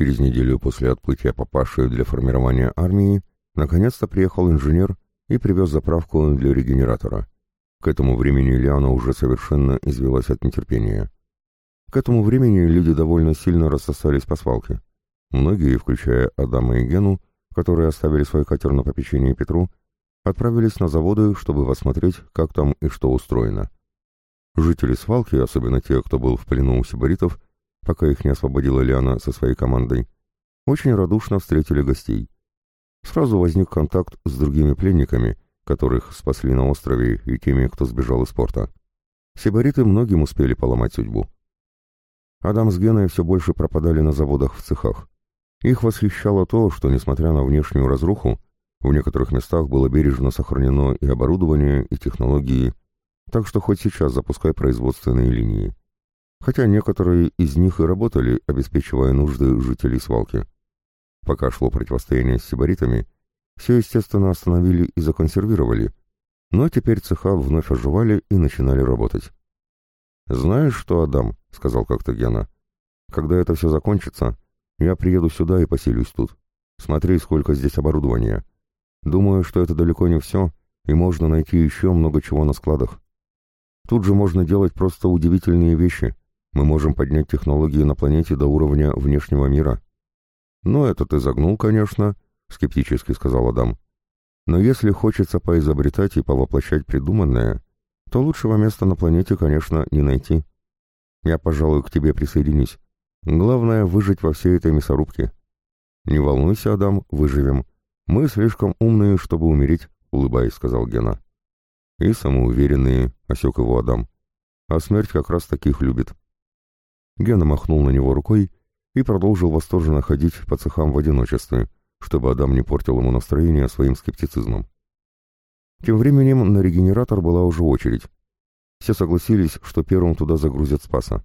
Через неделю после отплытия папаши для формирования армии наконец-то приехал инженер и привез заправку для регенератора. К этому времени Лиана уже совершенно извелась от нетерпения. К этому времени люди довольно сильно рассосались по свалке. Многие, включая Адама и Гену, которые оставили свой катер на попечении Петру, отправились на заводы, чтобы посмотреть, как там и что устроено. Жители свалки, особенно те, кто был в плену у сибаритов, пока их не освободила Лиана со своей командой, очень радушно встретили гостей. Сразу возник контакт с другими пленниками, которых спасли на острове и теми, кто сбежал из порта. Сибариты многим успели поломать судьбу. Адам с Геной все больше пропадали на заводах в цехах. Их восхищало то, что, несмотря на внешнюю разруху, в некоторых местах было бережно сохранено и оборудование, и технологии, так что хоть сейчас запускай производственные линии. Хотя некоторые из них и работали, обеспечивая нужды жителей свалки. Пока шло противостояние с сибаритами, все, естественно, остановили и законсервировали, но теперь цеха вновь оживали и начинали работать. «Знаешь что, Адам?» — сказал как-то Гена. «Когда это все закончится, я приеду сюда и поселюсь тут. Смотри, сколько здесь оборудования. Думаю, что это далеко не все, и можно найти еще много чего на складах. Тут же можно делать просто удивительные вещи. Мы можем поднять технологии на планете до уровня внешнего мира. «Ну, это ты загнул, конечно», — скептически сказал Адам. «Но если хочется поизобретать и повоплощать придуманное, то лучшего места на планете, конечно, не найти. Я, пожалуй, к тебе присоединюсь. Главное — выжить во всей этой мясорубке. Не волнуйся, Адам, выживем. Мы слишком умные, чтобы умереть, — улыбаясь, сказал Гена. И самоуверенные, — осек его Адам. А смерть как раз таких любит. Гена махнул на него рукой и продолжил восторженно ходить по цехам в одиночестве, чтобы Адам не портил ему настроение своим скептицизмом. Тем временем на регенератор была уже очередь. Все согласились, что первым туда загрузят Спаса.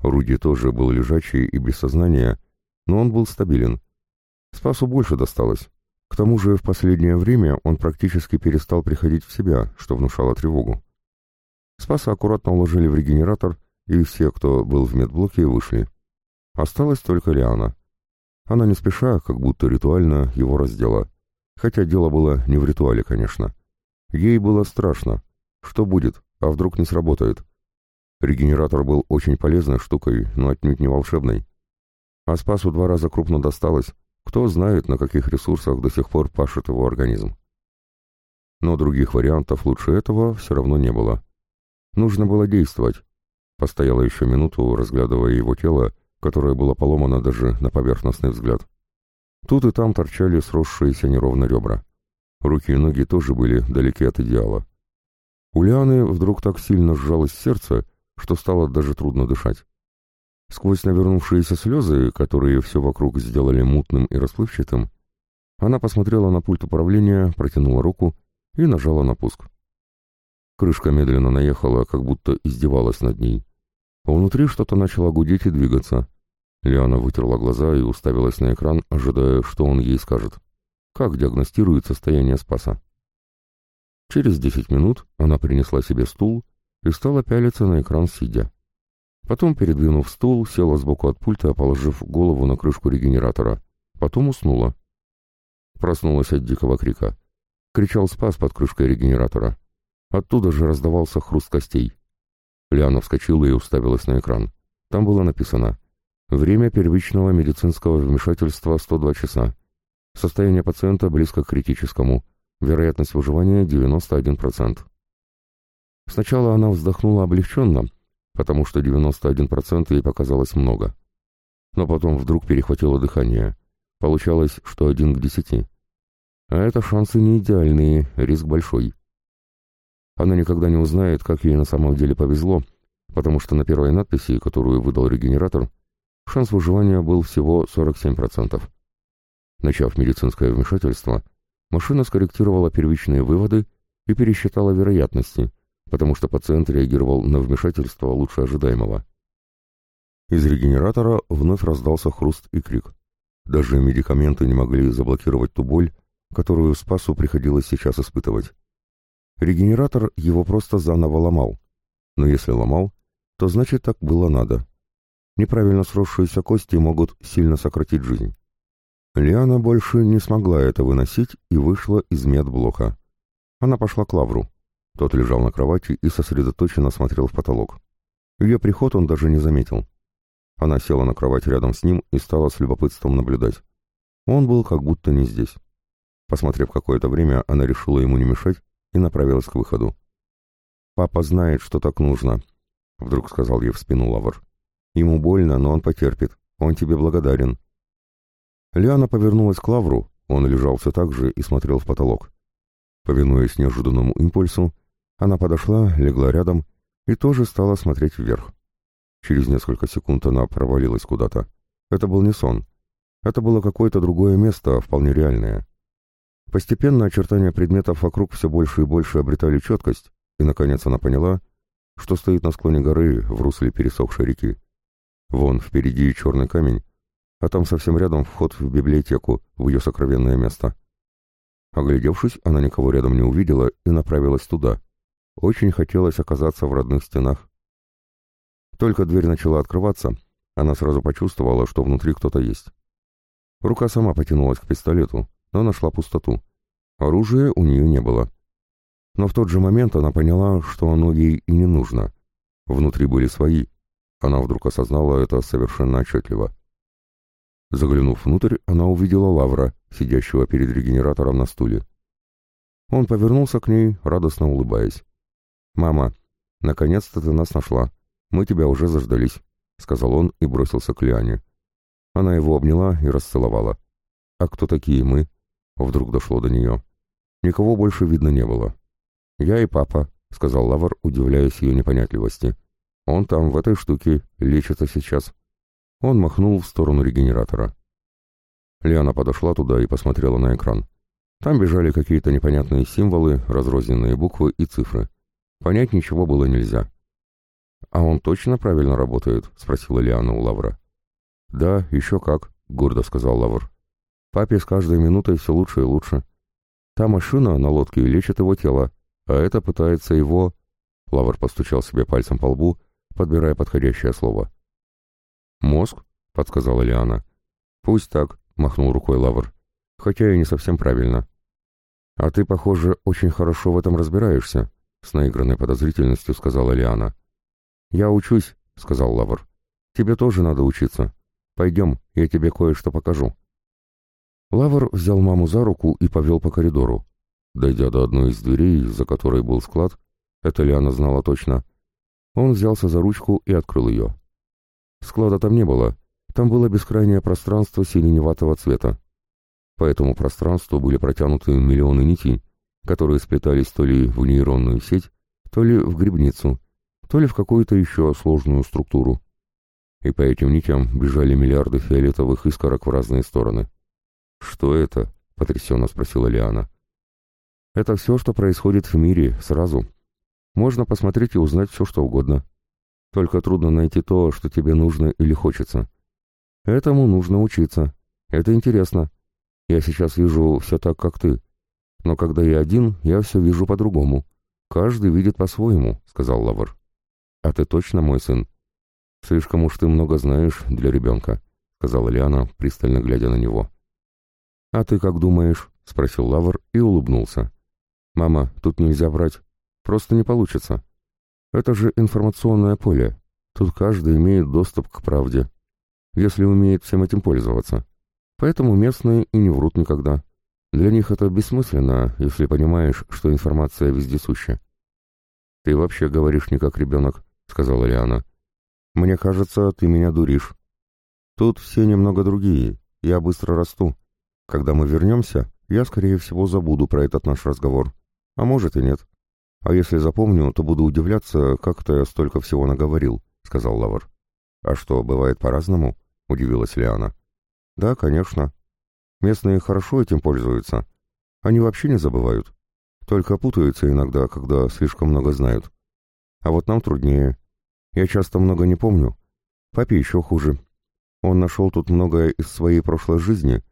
Руди тоже был лежачий и без сознания, но он был стабилен. Спасу больше досталось. К тому же в последнее время он практически перестал приходить в себя, что внушало тревогу. Спаса аккуратно уложили в регенератор, и все, кто был в медблоке, вышли. Осталась только Лиана. Она не спеша, как будто ритуально, его раздела. Хотя дело было не в ритуале, конечно. Ей было страшно. Что будет, а вдруг не сработает? Регенератор был очень полезной штукой, но отнюдь не волшебной. А Спасу два раза крупно досталось. Кто знает, на каких ресурсах до сих пор пашет его организм. Но других вариантов лучше этого все равно не было. Нужно было действовать. Постояла еще минуту, разглядывая его тело, которое было поломано даже на поверхностный взгляд. Тут и там торчали сросшиеся неровно ребра. Руки и ноги тоже были далеки от идеала. У Лианы вдруг так сильно сжалось сердце, что стало даже трудно дышать. Сквозь навернувшиеся слезы, которые все вокруг сделали мутным и расплывчатым, она посмотрела на пульт управления, протянула руку и нажала на пуск. Крышка медленно наехала, как будто издевалась над ней. Внутри что-то начало гудеть и двигаться. Лиана вытерла глаза и уставилась на экран, ожидая, что он ей скажет. Как диагностирует состояние Спаса? Через десять минут она принесла себе стул и стала пялиться на экран сидя. Потом, передвинув стул, села сбоку от пульта, положив голову на крышку регенератора. Потом уснула. Проснулась от дикого крика. Кричал спас под крышкой регенератора. Оттуда же раздавался хруст костей. Лиана вскочила и уставилась на экран. Там было написано «Время первичного медицинского вмешательства 102 часа. Состояние пациента близко к критическому. Вероятность выживания 91%. Сначала она вздохнула облегченно, потому что 91% ей показалось много. Но потом вдруг перехватило дыхание. Получалось, что один к десяти. А это шансы не идеальные, риск большой. Она никогда не узнает, как ей на самом деле повезло, потому что на первой надписи, которую выдал регенератор, шанс выживания был всего 47%. Начав медицинское вмешательство, машина скорректировала первичные выводы и пересчитала вероятности, потому что пациент реагировал на вмешательство лучше ожидаемого. Из регенератора вновь раздался хруст и крик. Даже медикаменты не могли заблокировать ту боль, которую Спасу приходилось сейчас испытывать. Регенератор его просто заново ломал. Но если ломал, то значит так было надо. Неправильно сросшиеся кости могут сильно сократить жизнь. Лиана больше не смогла это выносить и вышла из медблока. Она пошла к Лавру. Тот лежал на кровати и сосредоточенно смотрел в потолок. Ее приход он даже не заметил. Она села на кровать рядом с ним и стала с любопытством наблюдать. Он был как будто не здесь. Посмотрев какое-то время, она решила ему не мешать и направилась к выходу. «Папа знает, что так нужно», — вдруг сказал ей в спину Лавр. «Ему больно, но он потерпит. Он тебе благодарен». Лиана повернулась к Лавру, он лежал все так же и смотрел в потолок. Повинуясь неожиданному импульсу, она подошла, легла рядом и тоже стала смотреть вверх. Через несколько секунд она провалилась куда-то. Это был не сон. Это было какое-то другое место, вполне реальное. Постепенно очертания предметов вокруг все больше и больше обретали четкость, и, наконец, она поняла, что стоит на склоне горы в русле пересохшей реки. Вон, впереди черный камень, а там совсем рядом вход в библиотеку, в ее сокровенное место. Оглядевшись, она никого рядом не увидела и направилась туда. Очень хотелось оказаться в родных стенах. Только дверь начала открываться, она сразу почувствовала, что внутри кто-то есть. Рука сама потянулась к пистолету, но нашла пустоту. Оружия у нее не было. Но в тот же момент она поняла, что оно ей и не нужно. Внутри были свои. Она вдруг осознала это совершенно отчетливо. Заглянув внутрь, она увидела Лавра, сидящего перед регенератором на стуле. Он повернулся к ней, радостно улыбаясь. «Мама, наконец-то ты нас нашла. Мы тебя уже заждались», — сказал он и бросился к Лиане. Она его обняла и расцеловала. «А кто такие мы?» Вдруг дошло до нее. Никого больше видно не было. «Я и папа», — сказал Лавр, удивляясь ее непонятливости. «Он там, в этой штуке, лечится сейчас». Он махнул в сторону регенератора. Лиана подошла туда и посмотрела на экран. Там бежали какие-то непонятные символы, разрозненные буквы и цифры. Понять ничего было нельзя. «А он точно правильно работает?» — спросила Лиана у Лавра. «Да, еще как», — гордо сказал Лавр. «Папе с каждой минутой все лучше и лучше. Та машина на лодке лечит его тело, а это пытается его...» Лавр постучал себе пальцем по лбу, подбирая подходящее слово. «Мозг?» — подсказала Лиана. «Пусть так», — махнул рукой Лавр. «Хотя и не совсем правильно». «А ты, похоже, очень хорошо в этом разбираешься», — с наигранной подозрительностью сказала Лиана. «Я учусь», — сказал Лавр. «Тебе тоже надо учиться. Пойдем, я тебе кое-что покажу». Лавр взял маму за руку и повел по коридору. Дойдя до одной из дверей, за которой был склад, это Лиана знала точно, он взялся за ручку и открыл ее. Склада там не было, там было бескрайнее пространство сиреневатого цвета. По этому пространству были протянуты миллионы нитей, которые сплетались то ли в нейронную сеть, то ли в грибницу, то ли в какую-то еще сложную структуру. И по этим нитям бежали миллиарды фиолетовых искорок в разные стороны. «Что это?» — потрясенно спросила Лиана. «Это все, что происходит в мире, сразу. Можно посмотреть и узнать все, что угодно. Только трудно найти то, что тебе нужно или хочется. Этому нужно учиться. Это интересно. Я сейчас вижу все так, как ты. Но когда я один, я все вижу по-другому. Каждый видит по-своему», — сказал Лавр. «А ты точно мой сын?» «Слишком уж ты много знаешь для ребенка», — сказала Лиана, пристально глядя на него. «А ты как думаешь?» — спросил Лавр и улыбнулся. «Мама, тут нельзя брать. Просто не получится. Это же информационное поле. Тут каждый имеет доступ к правде, если умеет всем этим пользоваться. Поэтому местные и не врут никогда. Для них это бессмысленно, если понимаешь, что информация вездесуща. «Ты вообще говоришь не как ребенок», — сказала Лиана. «Мне кажется, ты меня дуришь. Тут все немного другие. Я быстро расту. Когда мы вернемся, я, скорее всего, забуду про этот наш разговор. А может и нет. А если запомню, то буду удивляться, как-то я столько всего наговорил», — сказал Лавр. «А что, бывает по-разному?» — удивилась Лиана. «Да, конечно. Местные хорошо этим пользуются. Они вообще не забывают. Только путаются иногда, когда слишком много знают. А вот нам труднее. Я часто много не помню. Папе еще хуже. Он нашел тут многое из своей прошлой жизни,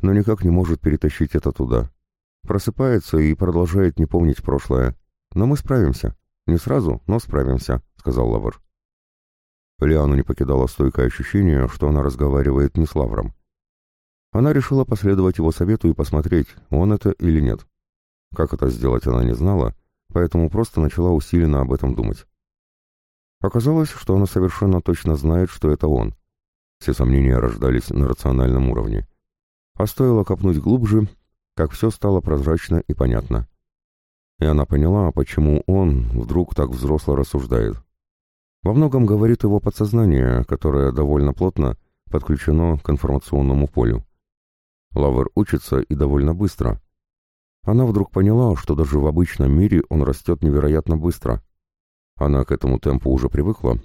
но никак не может перетащить это туда. Просыпается и продолжает не помнить прошлое. Но мы справимся. Не сразу, но справимся, сказал Лавр. Лиану не покидало стойкое ощущение, что она разговаривает не с Лавром. Она решила последовать его совету и посмотреть, он это или нет. Как это сделать она не знала, поэтому просто начала усиленно об этом думать. Оказалось, что она совершенно точно знает, что это он. Все сомнения рождались на рациональном уровне. А стоило копнуть глубже, как все стало прозрачно и понятно. И она поняла, почему он вдруг так взросло рассуждает. Во многом говорит его подсознание, которое довольно плотно подключено к информационному полю. Лавр учится и довольно быстро. Она вдруг поняла, что даже в обычном мире он растет невероятно быстро. Она к этому темпу уже привыкла,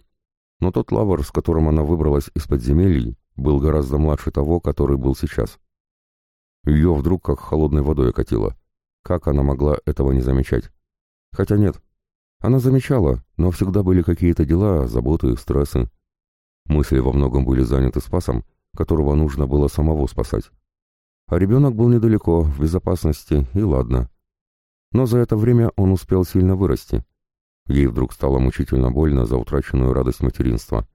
но тот лавр, с которым она выбралась из подземелий, был гораздо младше того, который был сейчас. Ее вдруг как холодной водой окатило. Как она могла этого не замечать? Хотя нет. Она замечала, но всегда были какие-то дела, заботы, стрессы. Мысли во многом были заняты спасом, которого нужно было самого спасать. А ребенок был недалеко, в безопасности, и ладно. Но за это время он успел сильно вырасти. Ей вдруг стало мучительно больно за утраченную радость материнства.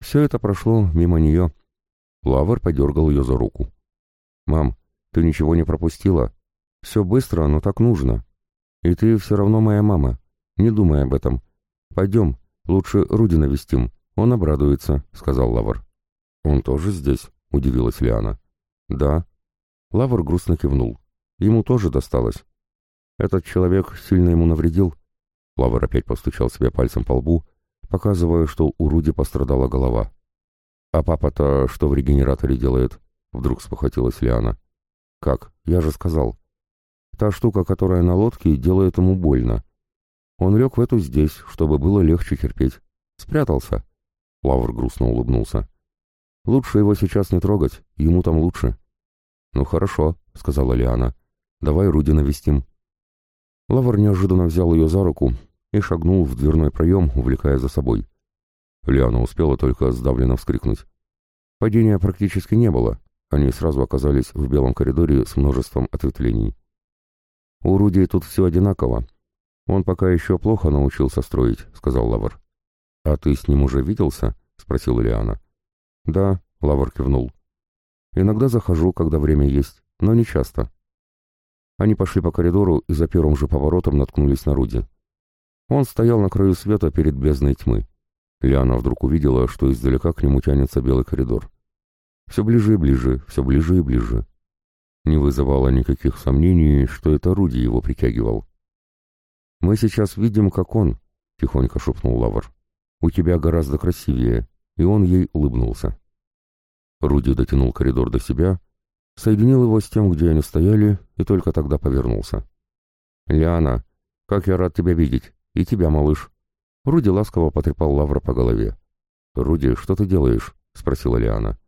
Все это прошло мимо нее. Лавр подергал ее за руку. «Мам, ты ничего не пропустила. Все быстро, но так нужно. И ты все равно моя мама. Не думай об этом. Пойдем, лучше Руди навестим. Он обрадуется», — сказал Лавр. «Он тоже здесь?» — удивилась Лиана. «Да». Лавр грустно кивнул. Ему тоже досталось. Этот человек сильно ему навредил. Лавр опять постучал себе пальцем по лбу, показывая, что у Руди пострадала голова. «А папа-то что в регенераторе делает?» — вдруг спохватилась Лиана. «Как? Я же сказал. Та штука, которая на лодке, делает ему больно. Он лег в эту здесь, чтобы было легче терпеть. Спрятался». Лавр грустно улыбнулся. «Лучше его сейчас не трогать, ему там лучше». «Ну хорошо», — сказала Лиана. «Давай Руди навестим». Лавр неожиданно взял ее за руку и шагнул в дверной проем, увлекая за собой. Лиана успела только сдавленно вскрикнуть. Падения практически не было, они сразу оказались в белом коридоре с множеством ответвлений. «У Руди тут все одинаково. Он пока еще плохо научился строить», — сказал Лавр. «А ты с ним уже виделся?» — спросила Лиана. «Да», — Лавр кивнул. «Иногда захожу, когда время есть, но не часто». Они пошли по коридору и за первым же поворотом наткнулись на Руди. Он стоял на краю света перед бездной тьмы. Лиана вдруг увидела, что издалека к нему тянется белый коридор. Все ближе и ближе, все ближе и ближе. Не вызывало никаких сомнений, что это Руди его притягивал. «Мы сейчас видим, как он», — тихонько шепнул Лавр. «У тебя гораздо красивее», и он ей улыбнулся. Руди дотянул коридор до себя соединил его с тем, где они стояли, и только тогда повернулся. «Лиана, как я рад тебя видеть! И тебя, малыш!» Руди ласково потрепал Лавра по голове. «Руди, что ты делаешь?» — спросила Лиана.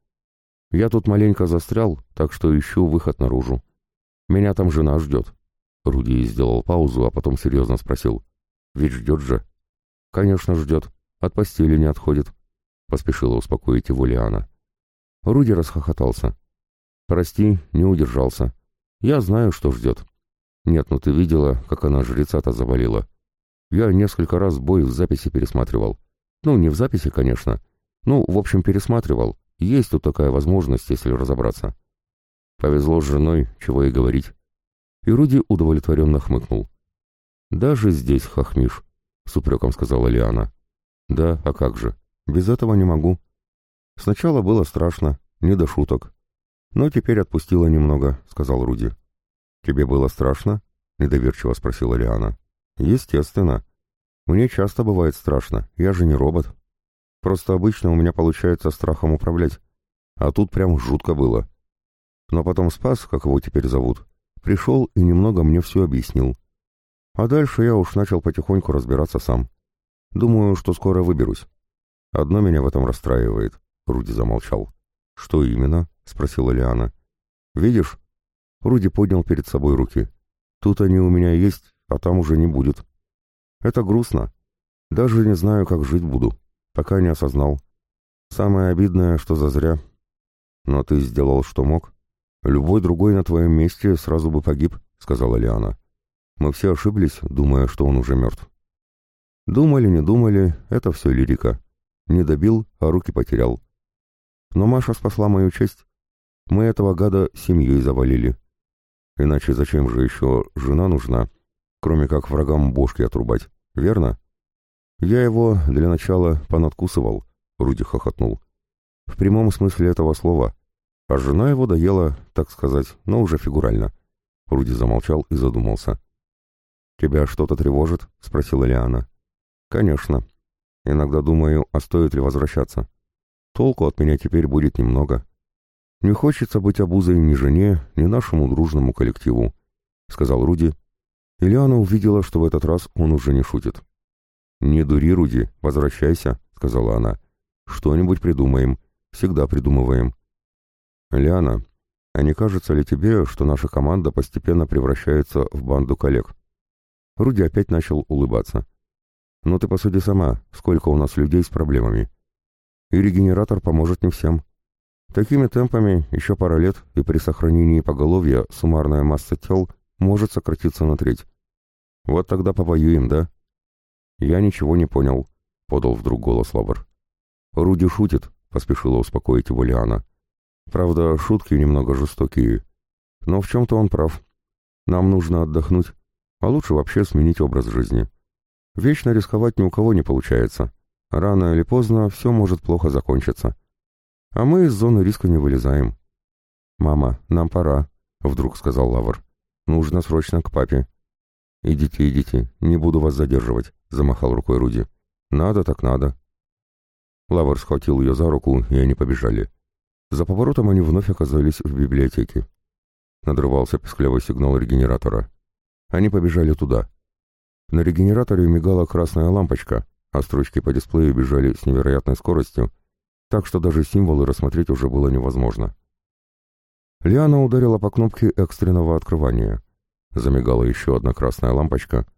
«Я тут маленько застрял, так что ищу выход наружу. Меня там жена ждет». Руди сделал паузу, а потом серьезно спросил. «Ведь ждет же?» «Конечно, ждет. От постели не отходит», — поспешила успокоить его Лиана. Руди расхохотался. «Прости, не удержался. Я знаю, что ждет». «Нет, ну ты видела, как она жреца-то завалила. Я несколько раз бой в записи пересматривал. Ну, не в записи, конечно. Ну, в общем, пересматривал. Есть тут такая возможность, если разобраться». Повезло с женой, чего и говорить. И Руди удовлетворенно хмыкнул. «Даже здесь хохмишь», — с упреком сказала Лиана. «Да, а как же? Без этого не могу. Сначала было страшно, не до шуток. «Но теперь отпустила немного», — сказал Руди. «Тебе было страшно?» — недоверчиво спросила Лиана. «Естественно. Мне часто бывает страшно, я же не робот. Просто обычно у меня получается страхом управлять. А тут прям жутко было. Но потом Спас, как его теперь зовут, пришел и немного мне все объяснил. А дальше я уж начал потихоньку разбираться сам. Думаю, что скоро выберусь. Одно меня в этом расстраивает», — Руди замолчал. «Что именно?» — спросила Лиана. «Видишь?» Руди поднял перед собой руки. «Тут они у меня есть, а там уже не будет. Это грустно. Даже не знаю, как жить буду. Пока не осознал. Самое обидное, что зазря. Но ты сделал, что мог. Любой другой на твоем месте сразу бы погиб», — сказала Лиана. «Мы все ошиблись, думая, что он уже мертв». Думали, не думали, это все лирика. Не добил, а руки потерял. Но Маша спасла мою честь. Мы этого гада семьей завалили. Иначе зачем же еще жена нужна, кроме как врагам бошки отрубать, верно? Я его для начала понадкусывал, Руди хохотнул. В прямом смысле этого слова. А жена его доела, так сказать, но уже фигурально. Руди замолчал и задумался. «Тебя что-то тревожит?» — спросила Лиана. «Конечно. Иногда думаю, а стоит ли возвращаться. Толку от меня теперь будет немного. Не хочется быть обузой ни жене, ни нашему дружному коллективу», — сказал Руди. И Лиана увидела, что в этот раз он уже не шутит. «Не дури, Руди, возвращайся», — сказала она. «Что-нибудь придумаем. Всегда придумываем». «Лиана, а не кажется ли тебе, что наша команда постепенно превращается в банду коллег?» Руди опять начал улыбаться. «Ну ты посуди сама, сколько у нас людей с проблемами. И регенератор поможет не всем. Такими темпами еще пара лет, и при сохранении поголовья суммарная масса тел может сократиться на треть. Вот тогда повоюем, да?» «Я ничего не понял», — подал вдруг голос Лавр. «Руди шутит», — поспешила успокоить его Лиана. «Правда, шутки немного жестокие. Но в чем-то он прав. Нам нужно отдохнуть, а лучше вообще сменить образ жизни. Вечно рисковать ни у кого не получается. Рано или поздно все может плохо закончиться. А мы из зоны риска не вылезаем». «Мама, нам пора», — вдруг сказал Лавр. «Нужно срочно к папе». «Идите, идите, не буду вас задерживать», — замахал рукой Руди. «Надо так надо». Лавр схватил ее за руку, и они побежали. За поворотом они вновь оказались в библиотеке. Надрывался песклявый сигнал регенератора. Они побежали туда. На регенераторе мигала красная лампочка, а строчки по дисплею бежали с невероятной скоростью, так что даже символы рассмотреть уже было невозможно. Лиана ударила по кнопке экстренного открывания. Замигала еще одна красная лампочка —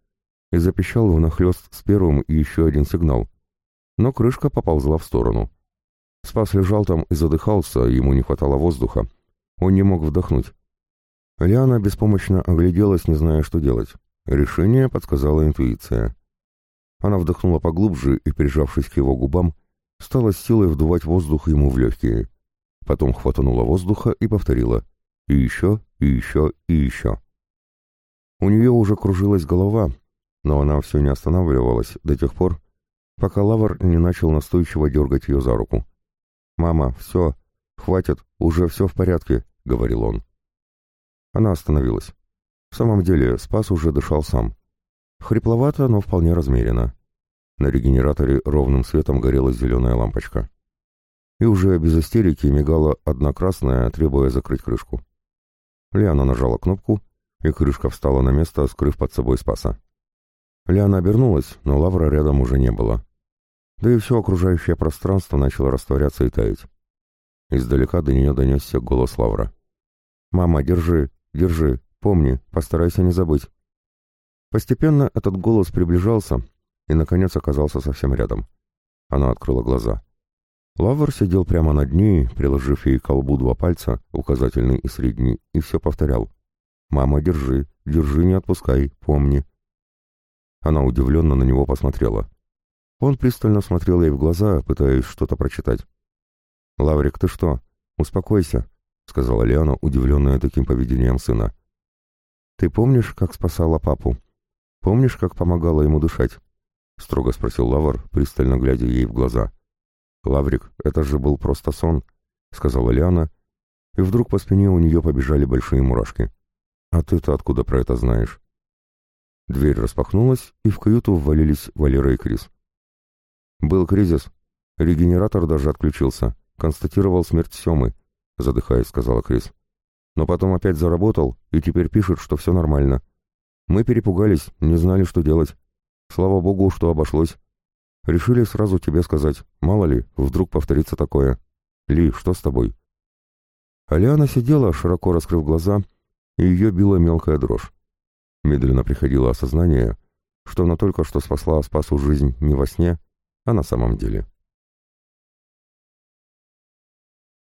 и запищал внахлёст с первым еще один сигнал. Но крышка поползла в сторону. Спас лежал там и задыхался, ему не хватало воздуха. Он не мог вдохнуть. Лиана беспомощно огляделась, не зная, что делать. Решение подсказала интуиция. Она вдохнула поглубже и, прижавшись к его губам, стала с силой вдувать воздух ему в легкие. Потом хватанула воздуха и повторила. И еще, и еще, и еще. У нее уже кружилась голова, но она все не останавливалась до тех пор, пока Лавр не начал настойчиво дергать ее за руку. «Мама, все, хватит, уже все в порядке», — говорил он. Она остановилась. В самом деле, Спас уже дышал сам. Хрипловато, но вполне размеренно. На регенераторе ровным светом горела зеленая лампочка. И уже без истерики мигала одна красная, требуя закрыть крышку. Лиана нажала кнопку, и крышка встала на место, скрыв под собой Спаса. Лиана обернулась, но лавра рядом уже не было. Да и все окружающее пространство начало растворяться и таять. Издалека до нее донесся голос Лавра. «Мама, держи, держи, помни, постарайся не забыть». Постепенно этот голос приближался и, наконец, оказался совсем рядом. Она открыла глаза. Лавр сидел прямо над ней, приложив ей к колбу два пальца, указательный и средний, и все повторял. «Мама, держи, держи, не отпускай, помни». Она удивленно на него посмотрела. Он пристально смотрел ей в глаза, пытаясь что-то прочитать. «Лаврик, ты что? Успокойся», — сказала Лиана, удивленная таким поведением сына. «Ты помнишь, как спасала папу? Помнишь, как помогала ему дышать?» — строго спросил Лавр, пристально глядя ей в глаза. «Лаврик, это же был просто сон», — сказала Лиана, и вдруг по спине у нее побежали большие мурашки. «А ты-то откуда про это знаешь?» Дверь распахнулась, и в каюту ввалились Валера и Крис. «Был кризис. Регенератор даже отключился. Констатировал смерть Семы», — задыхаясь, сказала Крис. «Но потом опять заработал, и теперь пишет, что все нормально. Мы перепугались, не знали, что делать. Слава богу, что обошлось. Решили сразу тебе сказать, мало ли, вдруг повторится такое. Ли, что с тобой?» Алиана сидела, широко раскрыв глаза, и ее била мелкая дрожь. Медленно приходило осознание, что она только что спасла Спасу жизнь не во сне, а на самом деле.